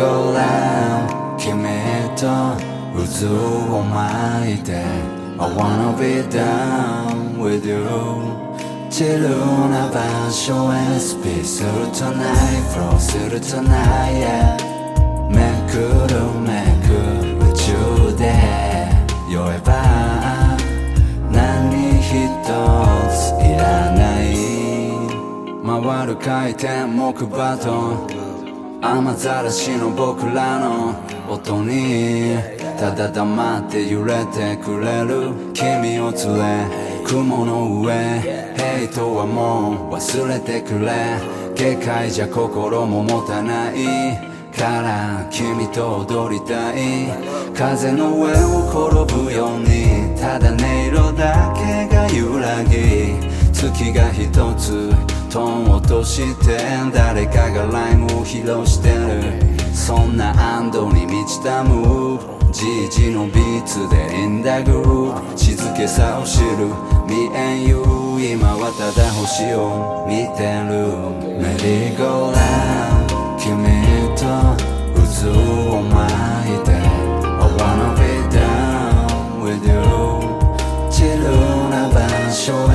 ゴーラン君と渦を巻いて I wanna be down with you. チるな場所へスピーするとないフローするとない、yeah、めくるめくる宇宙で酔えば何一ついらない。回る回転木バトン。雨ざらしの僕らの音にただ黙って揺れてくれる君を連れ雲の上ヘイトはもう忘れてくれ。警戒じゃ心も持たないから君と踊りたい。風の上を転ぶようにただ音色だけが揺らぎ月が一つトーン落として誰かがライムを披露してる。そんな安堵に満ちたムーブ。じいじのビーツでインダグルー静けさを知る。見えんよ。今はただ星を。見てる。メリーゴーラン君と渦を巻いて。I wanna be down with you チルな場所へ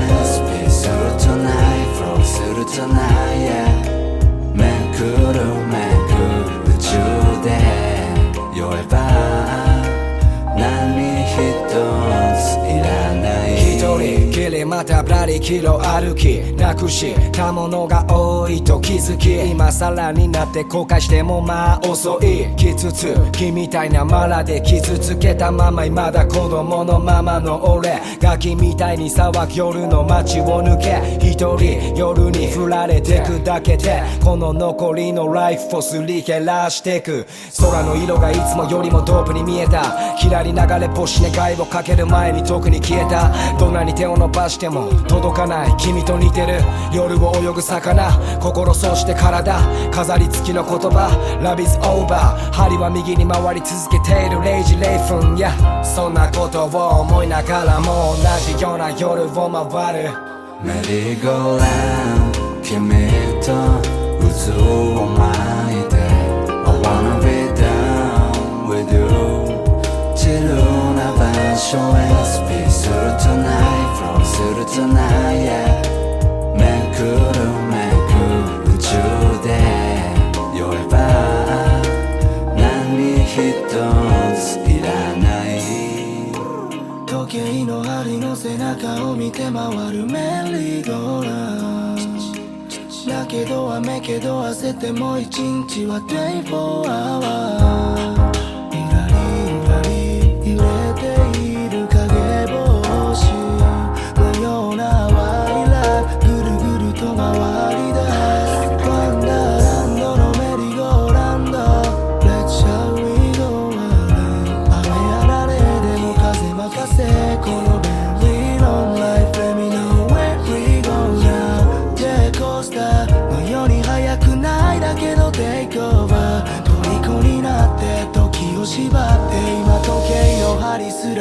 flow する tonight yeah めくるまたぶらりキロ歩きなくしたものが多いと気づき今更になって後悔してもまあ遅い。きつつきみたいなマラで傷つけたまま未だ子供のままの俺ガキみたいに騒ぐ夜の街を抜け一人夜に振られてくだけでこの残りのライフをすり減らしてく空の色がいつもよりもドープに見えた。きらり流れ星願いをかける前に遠くに消えた。どんなに手を伸ばして も届かない君と似てる夜を泳ぐ魚。心そうして体。飾り付きの言葉。Love is over 針は右に回り続けている。0時0分やそんなことを思いながらも同じような夜を回る。メリーゴーラウン君と渦を巻いて。I wanna be down with you チルな場所へ。スピーする tonight flow する tonight yeah めくるめく宇宙で酔えば何一ついらない時計の針の背中を見て回るメリーゴーラだけど雨けど焦っても一日は24 hour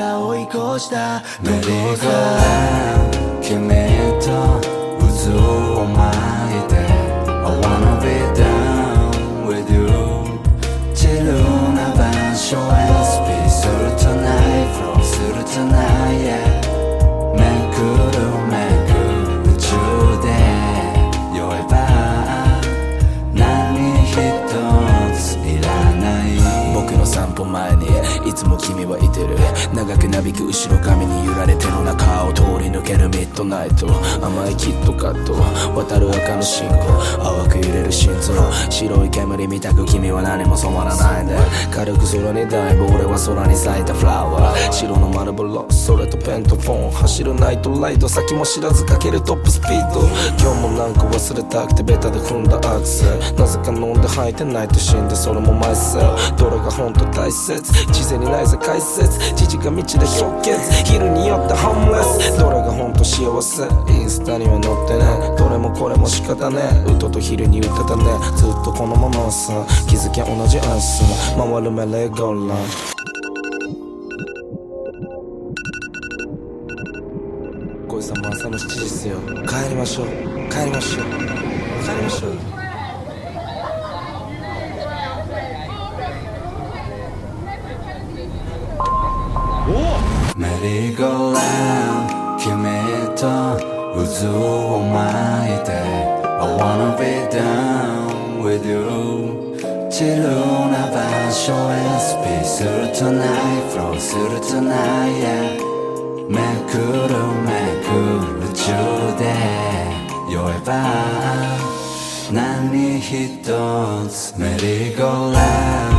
針すら追い越した。メリーゴーラウンド君と渦を巻いて。I wanna be there いつも君はいてる。長くなびく後ろ髪に揺られてる中を通り抜けるミッドナイト。甘いキットカット。渡る赤の信号。淡く揺れる心臓。白い煙みたく君は何も染まらないで軽く空にダイブ。俺は空に咲いたフラワー。白の丸ブロックそれとペントフォン。走るナイトライト先も知らずかけるトップスピード。今日もなんか忘れたくてベタで踏んだアクセル。なぜか飲んで吐いてないと死んでそれもマイセル。どれが本当大切？事前ないぜ解説。父が道で氷結昼によってホームレス。どれが本当幸せ。インスタには載ってね。どれもこれも仕方ね歌とと昼に歌ったね。ずっとこのままさ。気づきゃ同じアンサー回るメレーゴーラン。小井さんも朝の7時っすよ。帰りましょう。帰りましょう。帰りましょうメリーゴーランド君と渦を巻いて I wanna be down with you. チルな場所へスピーする tonight フローする tonight、yeah めくるめくる中で酔えば何一つメリーゴーランド。